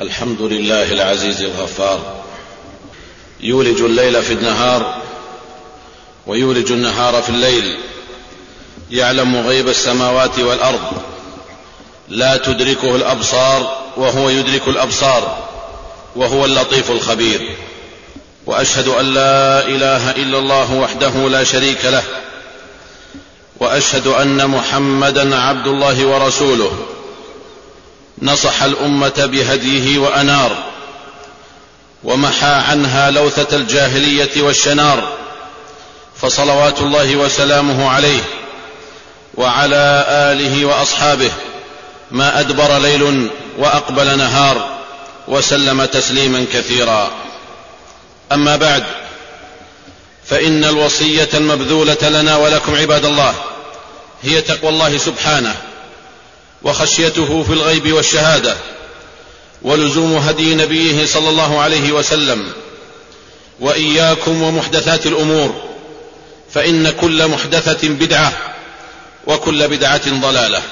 الحمد لله العزيز الغفار. يولج الليل في النهار ويولج النهار في الليل. يعلم غيب السماوات والأرض. لا تدركه الأبصار وهو يدرك الأبصار وهو اللطيف الخبير. وأشهد أن لا إله إلا الله وحده لا شريك له. وأشهد أن محمدا عبد الله ورسوله. نصح الأمة بهديه وأنار ومحى عنها لوثة الجاهلية والشنار فصلوات الله وسلامه عليه وعلى آله وأصحابه ما أدبر ليل وأقبل نهار وسلم تسليما كثيرا. أما بعد فإن الوصية المبذولة لنا ولكم عباد الله هي تقوى الله سبحانه وخشيته في الغيب والشهادة ولزوم هدي نبيه صلى الله عليه وسلم وإياكم ومحدثات الأمور فإن كل محدثة بدعة وكل بدعة ضلالة.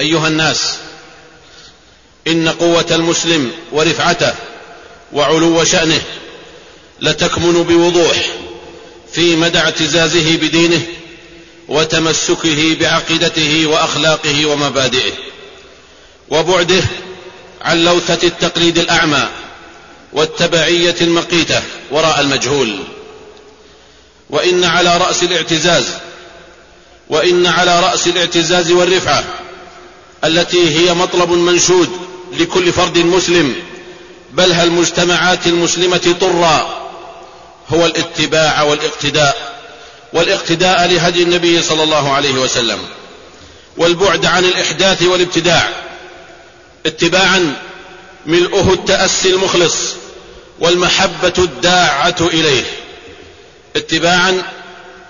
أيها الناس إن قوة المسلم ورفعته وعلو شأنه لتكمن بوضوح في مدى اعتزازه بدينه وتمسكه بعقيدته وأخلاقه ومبادئه وبعده عن لوثة التقليد الأعمى والتبعية المقيتة وراء المجهول. وإن على رأس الاعتزاز وإن على رأس الاعتزاز والرفعة التي هي مطلب منشود لكل فرد مسلم بل هل المجتمعات المسلمة طرا هو الاتباع والاقتداء. والاقتداء لهدي النبي صلى الله عليه وسلم والبعد عن الإحداث والابتداع اتباعا ملؤه التأسي المخلص والمحبة الداعة إليه اتباعا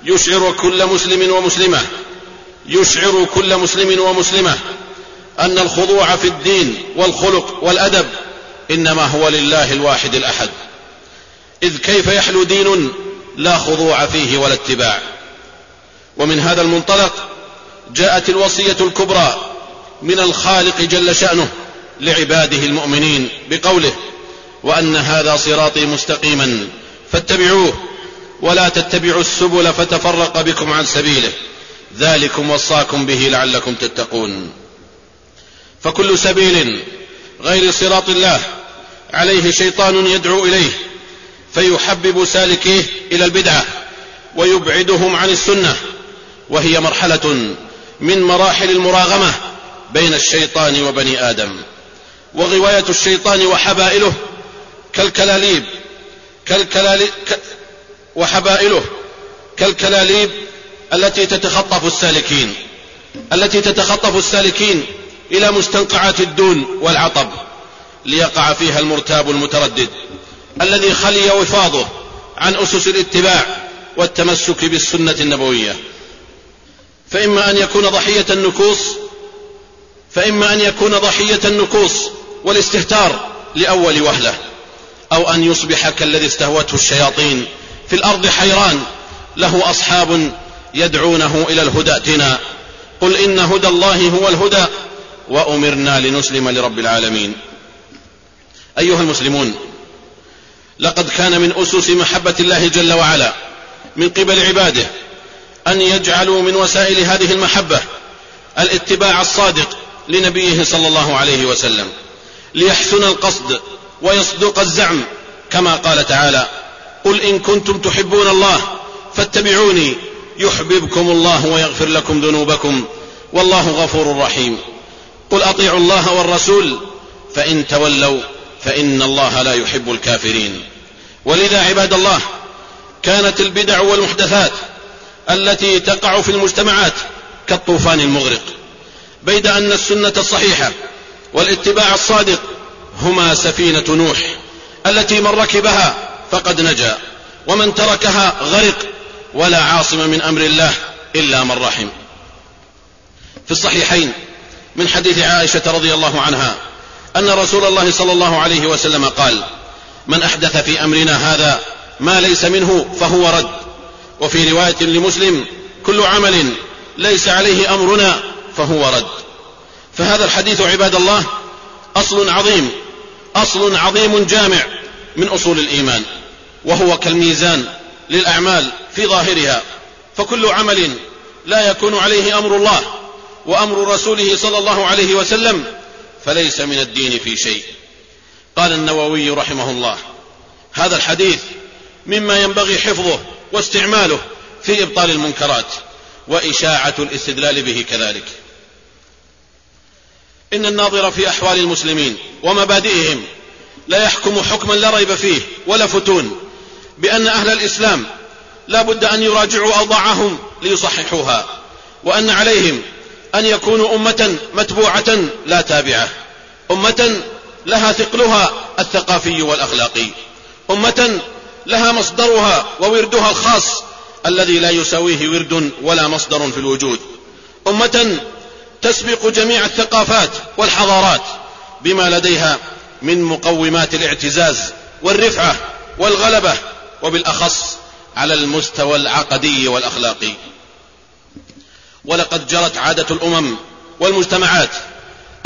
يشعر كل مسلم ومسلمة يشعر كل مسلم ومسلمة أن الخضوع في الدين والخلق والأدب إنما هو لله الواحد الأحد. إذ كيف يحلو دين لا خضوع فيه ولا اتباع. ومن هذا المنطلق جاءت الوصية الكبرى من الخالق جل شأنه لعباده المؤمنين بقوله وأن هذا صراطي مستقيما فاتبعوه ولا تتبعوا السبل فتفرق بكم عن سبيله. ذلكم وصاكم به لعلكم تتقون. فكل سبيل غير صراط الله عليه شيطان يدعو إليه فيحبب سالكيه إلى البدعه ويبعدهم عن السنة. وهي مرحلة من مراحل المراغمة بين الشيطان وبني آدم. وغواية الشيطان وحبائله كالكلاليب كالكلاليب وحبائله كالكلاليب التي تتخطف السالكين. التي تتخطف السالكين إلى مستنقعات الدون والعطب ليقع فيها المرتاب المتردد. الذي خلي وفاضه عن أسس الاتباع والتمسك بالسنة النبوية. فإما أن يكون ضحية النكوص فإما أن يكون ضحية النكوص والاستهتار لأول وهلة أو أن يصبح كالذي استهوته الشياطين في الأرض حيران له أصحاب يدعونه إلى الهدى ائتنا. قل إن هدى الله هو الهدى وأمرنا لنسلم لرب العالمين. أيها المسلمون لقد كان من أسس محبة الله جل وعلا من قبل عباده أن يجعلوا من وسائل هذه المحبة الاتباع الصادق لنبيه صلى الله عليه وسلم ليحسن القصد ويصدق الزعم كما قال تعالى قل إن كنتم تحبون الله فاتبعوني يحببكم الله ويغفر لكم ذنوبكم والله غفور رحيم. قل أطيعوا الله والرسول فإن تولوا فإن الله لا يحب الكافرين. ولذا عباد الله كانت البدع والمحدثات التي تقع في المجتمعات كالطوفان المغرق بيد أن السنة الصحيحة والاتباع الصادق هما سفينة نوح التي من ركبها فقد نجا ومن تركها غرق ولا عاصم من أمر الله إلا من رحم. في الصحيحين من حديث عائشة رضي الله عنها أن رسول الله صلى الله عليه وسلم قال من أحدث في أمرنا هذا ما ليس منه فهو رد. وفي رواية لمسلم كل عمل ليس عليه أمرنا فهو رد. فهذا الحديث عباد الله أصل عظيم أصل عظيم جامع من أصول الإيمان وهو كالميزان للأعمال في ظاهرها. فكل عمل لا يكون عليه أمر الله وأمر رسوله صلى الله عليه وسلم فليس من الدين في شيء. قال النووي رحمه الله هذا الحديث مما ينبغي حفظه واستعماله في إبطال المنكرات وإشاعة الاستدلال به كذلك. إن الناظر في أحوال المسلمين ومبادئهم لا يحكم حكما لا ريب فيه ولا فتون بأن أهل الإسلام لا بد أن يراجعوا أوضاعهم ليصححوها وأن عليهم أن يكونوا أمة متبوعة لا تابعة. أمة لها ثقلها الثقافي والأخلاقي. أمة لها مصدرها ووردها الخاص الذي لا يساويه ورد ولا مصدر في الوجود. أمة تسبق جميع الثقافات والحضارات بما لديها من مقومات الاعتزاز والرفعة والغلبة وبالأخص على المستوى العقدي والأخلاقي. ولقد جرت عادة الأمم والمجتمعات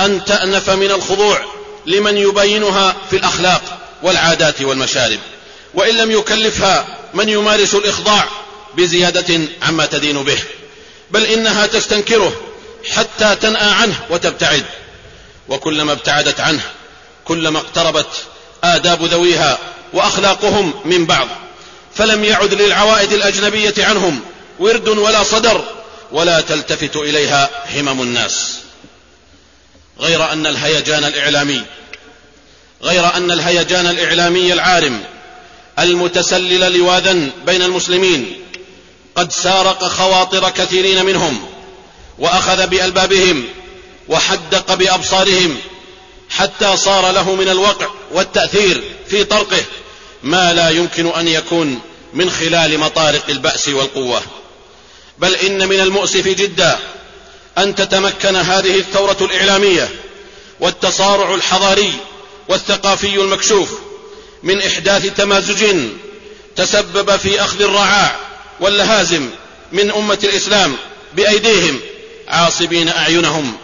أن تأنف من الخضوع لمن يبينها في الأخلاق والعادات والمشارب وإن لم يكلفها من يمارس الإخضاع بزيادة عما تدين به بل إنها تستنكره حتى تنأى عنه وتبتعد. وكلما ابتعدت عنه كلما اقتربت آداب ذويها وأخلاقهم من بعض فلم يعد للعوائد الأجنبية عنهم ورد ولا صدر ولا تلتفت إليها همم الناس. غير أن الهيجان الإعلامي غير أن الهيجان الإعلامي العارم المتسلل لواذا بين المسلمين قد سارق خواطر كثيرين منهم وأخذ بألبابهم وحدق بأبصارهم حتى صار له من الوقع والتأثير في طرقه ما لا يمكن أن يكون من خلال مطارق البأس والقوة. بل إن من المؤسف جدا أن تتمكن هذه الثورة الإعلامية والتصارع الحضاري والثقافي المكشوف من إحداث تمازج تسبب في أخذ الرعاع واللهازم من أمة الإسلام بأيديهم عاصبين أعينهم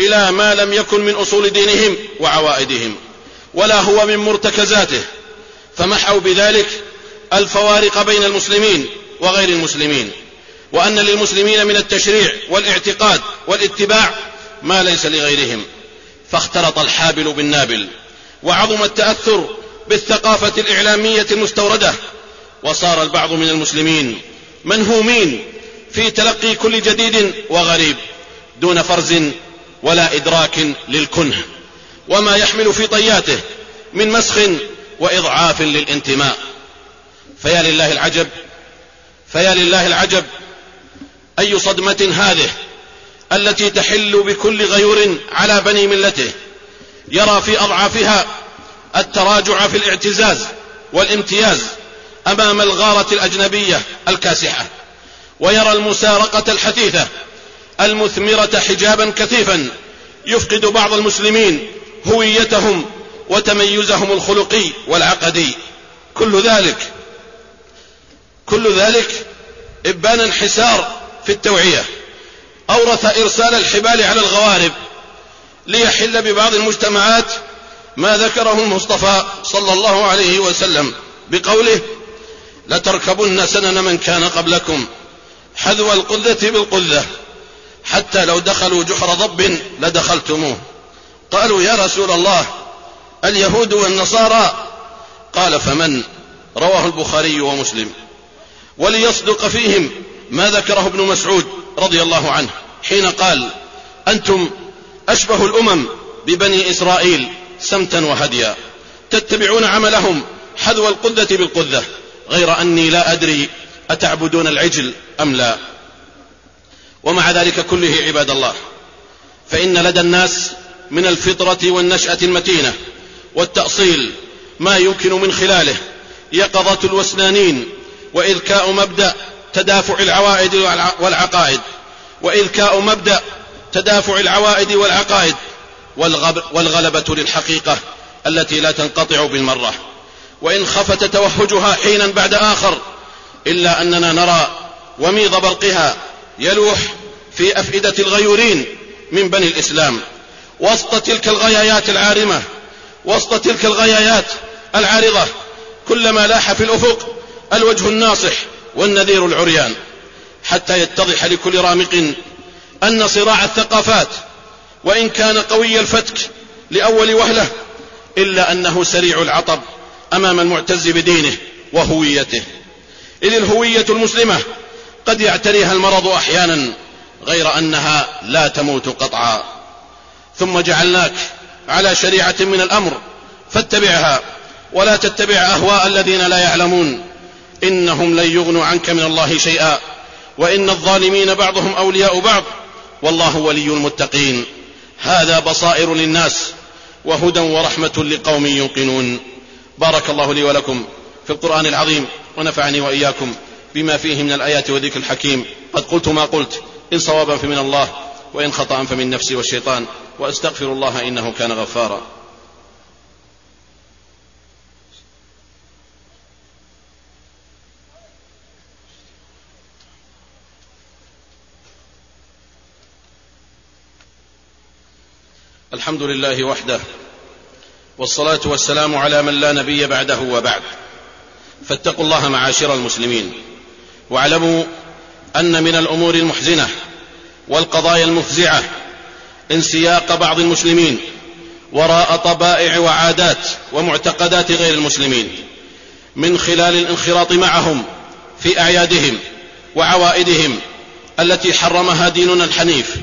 إلى ما لم يكن من أصول دينهم وعوائدهم ولا هو من مرتكزاته فمحوا بذلك الفوارق بين المسلمين وغير المسلمين وأن للمسلمين من التشريع والاعتقاد والاتباع ما ليس لغيرهم فاختلط الحابل بالنابل وعظم التأثر بالثقافة الإعلامية المستوردة وصار البعض من المسلمين منهومين في تلقي كل جديد وغريب دون فرز ولا إدراك للكنه وما يحمل في طياته من مسخ وإضعاف للانتماء. فيا لله العجب فيا لله العجب أي صدمة هذه التي تحل بكل غيور على بني ملته يرى في أضعافها التراجع في الاعتزاز والامتياز أمام الغارة الأجنبية الكاسحة ويرى المسارقة الحثيثة المثمرة حجابا كثيفا يفقد بعض المسلمين هويتهم وتميزهم الخلقي والعقدي. كل ذلك كل ذلك إبان انحسار في التوعية. أورث إرسال الحبال على الغوارب ليحل ببعض المجتمعات ما ذكره المصطفى صلى الله عليه وسلم بقوله لتركبن سنن من كان قبلكم حذو القذة بالقذة حتى لو دخلوا جحر ضب لدخلتموه قالوا يا رسول الله اليهود والنصارى قال فمن؟ رواه البخاري ومسلم. وليصدق فيهم ما ذكره ابن مسعود رضي الله عنه حين قال أنتم أشبه الأمم ببني إسرائيل سمتا وهديا تتبعون عملهم حذو القذة بالقذة غير أني لا أدري أتعبدون العجل أم لا. ومع ذلك كله عباد الله فإن لدى الناس من الفطرة والنشأة المتينة والتأصيل ما يمكن من خلاله يقظة الوسنانين وإذكاء مبدأ تدافع العوائد والعقائد. وإذكاء مبدأ تدافع العوائد والعقائد. والغلبة للحقيقة التي لا تنقطع بالمرة. وإن خفت توهجها حينا بعد آخر إلا أننا نرى وميض برقها يلوح في أفئدة الغيورين من بني الإسلام. وسط تلك الغيايات العارمة وسط تلك الغيايات العارضة كلما لاح في الأفق الوجه الناصح والنذير العريان حتى يتضح لكل رامق أن صراع الثقافات وإن كان قوي الفتك لأول وهلة إلا أنه سريع العطب أمام المعتز بدينه وهويته. إذ الهوية المسلمة قد يعتريها المرض أحيانا غير أنها لا تموت قطعا. ثم جعلناك على شريعة من الأمر فاتبعها ولا تتبع أهواء الذين لا يعلمون. إنهم لن يغنوا عنك من الله شيئا وإن الظالمين بعضهم أولياء بعض والله ولي المتقين. هذا بصائر للناس وهدى ورحمة لقوم يوقنون. بارك الله لي ولكم في القرآن العظيم ونفعني وإياكم بما فيه من الآيات والذكر الحكيم. قد قلت ما قلت إن صوابا فمن الله وإن خطأ فمن نفسي والشيطان وأستغفر الله إنه كان غفارا. الحمد لله وحده والصلاة والسلام على من لا نبي بعده وبعد. فاتقوا الله معاشر المسلمين واعلموا أن من الأمور المحزنة والقضايا المفزعة انسياق بعض المسلمين وراء طبائع وعادات ومعتقدات غير المسلمين من خلال الانخراط معهم في أعيادهم وعوائدهم التي حرمها ديننا الحنيف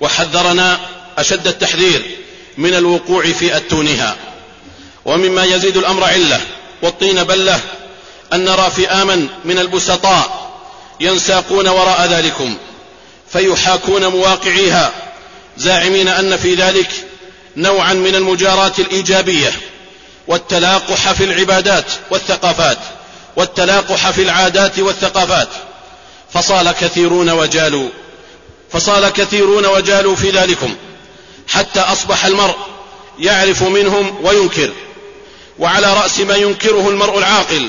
وحذرنا أشد التحذير من الوقوع في أتونها ومما يزيد الأمر علة والطين بلة أن نرى فئاما من البسطاء ينساقون وراء ذلكم فيحاكون مواقعيها زاعمين أن في ذلك نوعا من المجاراة الإيجابية والتلاقح في العبادات والثقافات والتلاقح في العادات والثقافات. فصال كثيرون وجالوا فصال كثيرون وجالوا في ذلكم. حتى أصبح المرء يعرف منهم وينكر. وعلى رأس ما ينكره المرء العاقل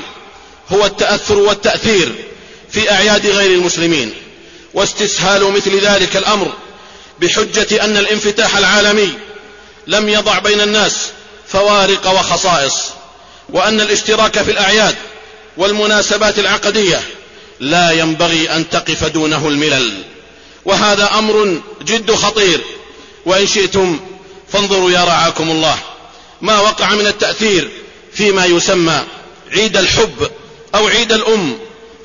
هو التأثر والتأثير في أعياد غير المسلمين. واستسهال مثل ذلك الأمر بحجة أن الانفتاح العالمي لم يضع بين الناس فوارق وخصائص وأن الاشتراك في الأعياد والمناسبات العقدية لا ينبغي أن تقف دونه الملل. وهذا أمر جد خطير. وإن شئتم فانظروا يا رعاكم الله ما وقع من التأثير فيما يسمى عيد الحب أو عيد الأم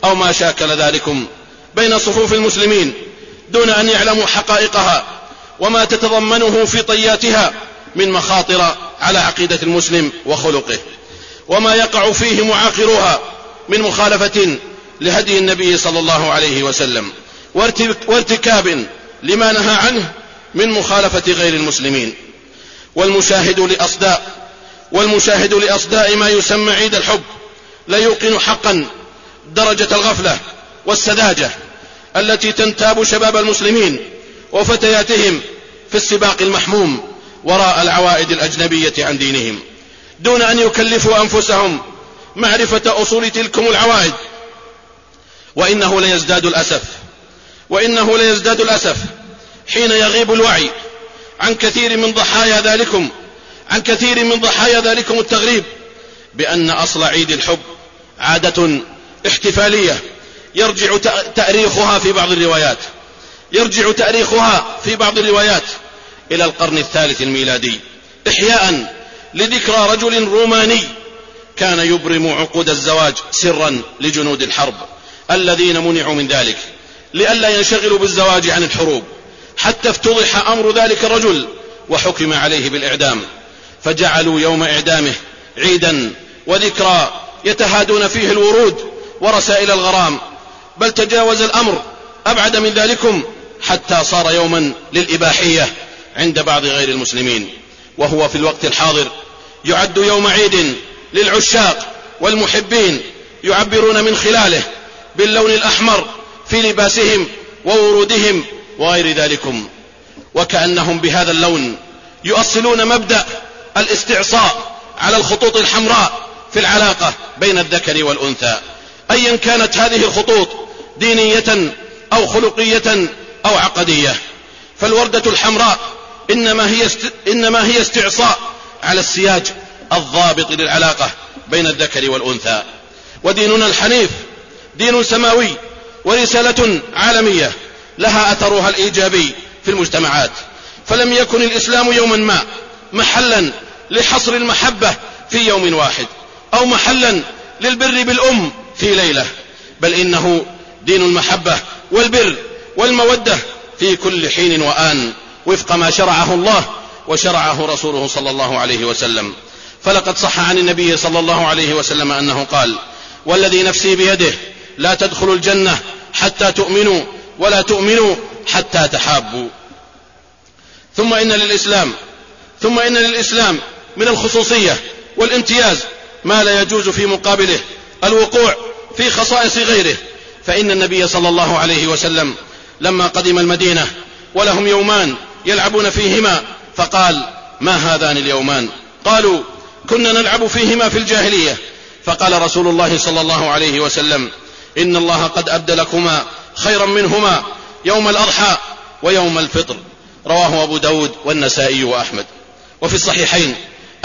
أو ما شاكل ذلكم بين صفوف المسلمين دون أن يعلموا حقائقها وما تتضمنه في طياتها من مخاطر على عقيدة المسلم وخلقه وما يقع فيه معاقروها من مخالفة لهدي النبي صلى الله عليه وسلم وارتكاب لما نهى عنه من مخالفة غير المسلمين والمشاهد لأصداء والمشاهد لأصداء ما يسمى عيد الحب لا يوقن حقا درجة الغفلة والسذاجة التي تنتاب شباب المسلمين وفتياتهم في السباق المحموم وراء العوائد الأجنبية عن دينهم. دون أن يكلفوا أنفسهم معرفة أصول تلكم العوائد وإنه ليزداد الأسف وإنه ليزداد الأسف. حين يغيب الوعي عن كثير من ضحايا ذلكم عن كثير من ضحايا ذلكم التغريب بأن أصل عيد الحب عادة احتفالية يرجع تأريخها في بعض الروايات يرجع تأريخها في بعض الروايات إلى القرن الثالث الميلادي إحياء لذكرى رجل روماني كان يبرم عقود الزواج سرا لجنود الحرب الذين منعوا من ذلك لئلا ينشغلوا بالزواج عن الحروب. حتى افتضح أمر ذلك الرجل وحكم عليه بالإعدام. فجعلوا يوم إعدامه عيدا وذكرى يتهادون فيه الورود ورسائل الغرام. بل تجاوز الأمر أبعد من ذلكم حتى صار يوما للإباحية عند بعض غير المسلمين. وهو في الوقت الحاضر يعد يوم عيد للعشاق والمحبين يعبرون من خلاله باللون الأحمر في لباسهم وورودهم وغير ذلكم وكأنهم بهذا اللون يؤصلون مبدأ الاستعصاء على الخطوط الحمراء في العلاقة بين الذكر والأنثى. أيا كانت هذه الخطوط دينية أو خلقية أو عقدية. فالوردة الحمراء إنما هي, است... إنما هي استعصاء على السياج الضابط للعلاقة بين الذكر والأنثى. وديننا الحنيف دين سماوي ورسالة عالمية. لها أثرها الإيجابي في المجتمعات. فلم يكن الإسلام يوما ما محلا لحصر المحبة في يوم واحد أو محلا للبر بالأم في ليلة بل إنه دين المحبة والبر والمودة في كل حين وآن وفق ما شرعه الله وشرعه رسوله صلى الله عليه وسلم. فلقد صح عن النبي صلى الله عليه وسلم أنه قال والذي نفسي بيده لا تدخلوا الجنة حتى تؤمنوا ولا تؤمنوا حتى تحابوا. ثم إن للإسلام ثم إن للإسلام من الخصوصية والامتياز ما لا يجوز في مقابله الوقوع في خصائص غيره. فإن النبي صلى الله عليه وسلم لما قدم المدينة ولهم يومان يلعبون فيهما فقال ما هذان اليومان؟ قالوا كنا نلعب فيهما في الجاهلية. فقال رسول الله صلى الله عليه وسلم إن الله قد أبدلكما خيرا منهما يوم الأضحى ويوم الفطر. رواه أبو داود والنسائي وأحمد. وفي الصحيحين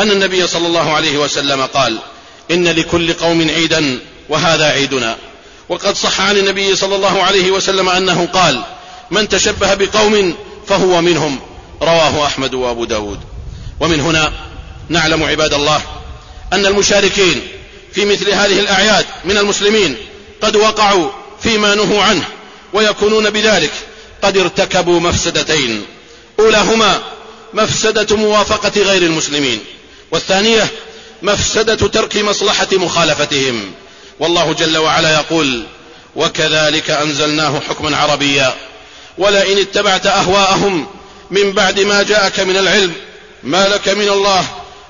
أن النبي صلى الله عليه وسلم قال إن لكل قوم عيدا وهذا عيدنا. وقد صح عن النبي صلى الله عليه وسلم أنه قال من تشبه بقوم فهو منهم. رواه أحمد وأبو داود. ومن هنا نعلم عباد الله أن المشاركين في مثل هذه الأعياد من المسلمين قد وقعوا فيما نهوا عنه. ويكونون بذلك. قد ارتكبوا مفسدتين. أولاهما مفسدة موافقة غير المسلمين. والثانية مفسدة ترك مصلحة مخالفتهم. والله جل وعلا يقول وكذلك أنزلناه حكما عربيا. ولئن اتبعت أهواءهم من بعد ما جاءك من العلم ما لك من الله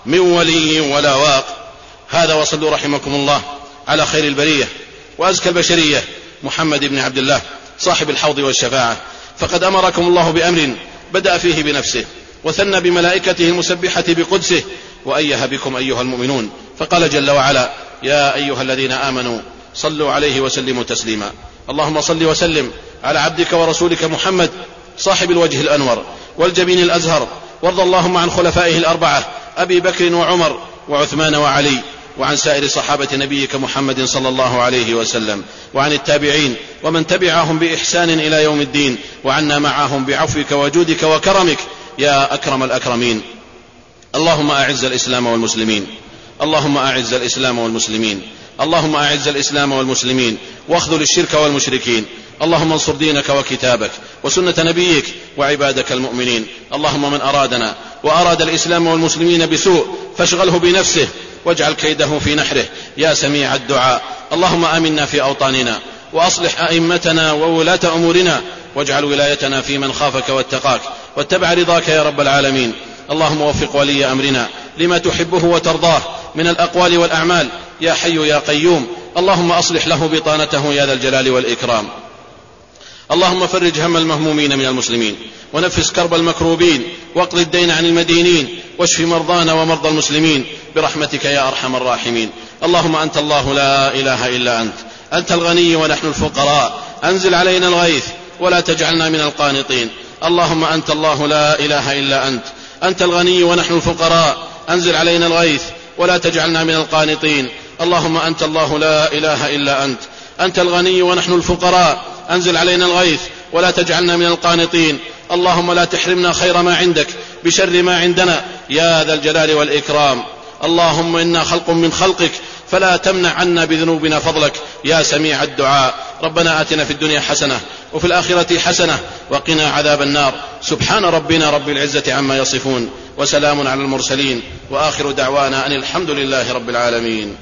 من ولي ولا واق. هذا وصلوا رحمكم الله على خير البرية. وأزكى البشرية محمد بن عبد الله. صاحب الحوض والشفاعة. فقد أمركم الله بأمر بدأ فيه بنفسه وثنى بملائكته المسبحة بقدسه وأيه بكم أيها المؤمنون. فقال جل وعلا يا أيها الذين آمنوا صلوا عليه وسلموا تسليما. اللهم صل وسلم على عبدك ورسولك محمد صاحب الوجه الأنور والجبين الأزهر وارض اللهم عن خلفائه الأربعة أبي بكر وعمر وعثمان وعلي. وعن سائر صحابة نبيك محمد صلى الله عليه وسلم وعن التابعين ومن تبعهم بإحسان إلى يوم الدين وعنا معهم بعفوك وجودك وكرمك يا أكرم الأكرمين. اللهم أعز الإسلام والمسلمين. اللهم أعز الإسلام والمسلمين. اللهم أعز الإسلام والمسلمين. واخذل الشرك والمشركين. اللهم انصر دينك وكتابك وسنة نبيك وعبادك المؤمنين. اللهم من أرادنا وأراد الإسلام والمسلمين بسوء فاشغله بنفسه واجعل كيده في نحره. يا سميع الدعاء اللهم آمنا في أوطاننا وأصلح أئمتنا وولاة أمورنا واجعل ولايتنا في من خافك واتقاك واتبع رضاك يا رب العالمين. اللهم وفق ولي أمرنا لما تحبه وترضاه من الأقوال والأعمال. يا حي يا قيوم اللهم أصلح له بطانته يا ذا الجلال والإكرام. اللهم فرج هم المهمومين من المسلمين ونفس كرب المكروبين واقض الدين عن المدينين واشف مرضانا ومرضى المسلمين برحمتك يا أرحم الراحمين. اللهم أنت الله لا إله إلا أنت أنت الغني ونحن الفقراء أنزل علينا الغيث ولا تجعلنا من القانطين. اللهم أنت الله لا إله إلا أنت أنت الغني ونحن الفقراء أنزل علينا الغيث ولا تجعلنا من القانطين. اللهم أنت الله لا إله إلا أنت أنت الغني ونحن الفقراء. أنزل علينا الغيث ولا تجعلنا من القانطين. اللهم لا تحرمنا خير ما عندك بشر ما عندنا. يا ذا الجلال والإكرام. اللهم إنا خلق من خلقك. فلا تمنع عنا بذنوبنا فضلك. يا سميع الدعاء. ربنا آتنا في الدنيا حسنة وفي الآخرة حسنة وقنا عذاب النار. سبحان ربنا رب العزة عما يصفون. وسلام على المرسلين. وآخر دعوانا أن الحمد لله رب العالمين.